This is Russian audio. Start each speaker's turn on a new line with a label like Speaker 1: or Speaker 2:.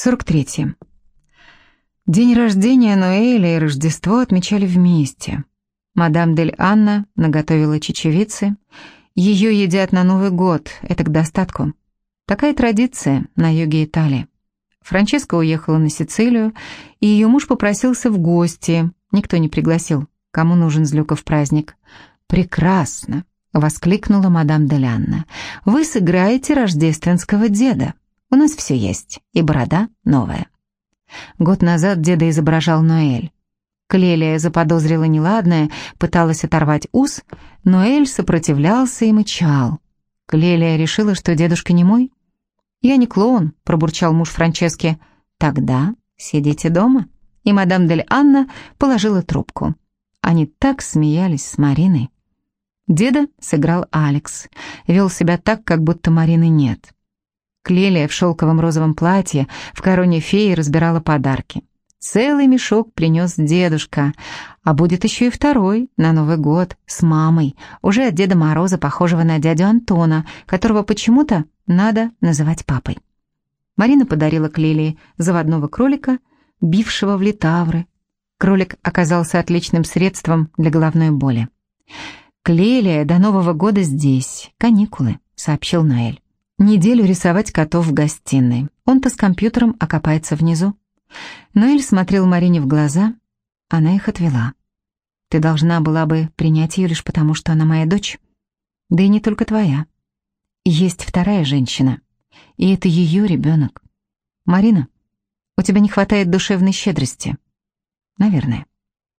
Speaker 1: 43. День рождения Ноэля и Рождество отмечали вместе. Мадам Дель Анна наготовила чечевицы. Ее едят на Новый год, это к достатку. Такая традиция на юге Италии. Франческа уехала на Сицилию, и ее муж попросился в гости. Никто не пригласил. Кому нужен Злюков праздник? «Прекрасно!» — воскликнула мадам Дель Анна. «Вы сыграете рождественского деда». У нас все есть, и борода новая. Год назад деда изображал Ноэль. Клелия заподозрила неладное, пыталась оторвать ус, но Эль сопротивлялся и мычал. Клелия решила, что дедушка не мой. «Я не клоун», — пробурчал муж Франчески. «Тогда сидите дома». И мадам Дель Анна положила трубку. Они так смеялись с Мариной. Деда сыграл Алекс. Вел себя так, как будто Марины нет. Клелия в шелковом розовом платье в короне феи разбирала подарки. Целый мешок принес дедушка, а будет еще и второй на Новый год с мамой, уже от Деда Мороза, похожего на дядю Антона, которого почему-то надо называть папой. Марина подарила Клелии заводного кролика, бившего в литавры. Кролик оказался отличным средством для головной боли. «Клелия до Нового года здесь, каникулы», — сообщил Наэль. Неделю рисовать котов в гостиной. Он-то с компьютером окопается внизу. Ноэль смотрел Марине в глаза, она их отвела. Ты должна была бы принять ее лишь потому, что она моя дочь. Да и не только твоя. Есть вторая женщина, и это ее ребенок. Марина, у тебя не хватает душевной щедрости. Наверное.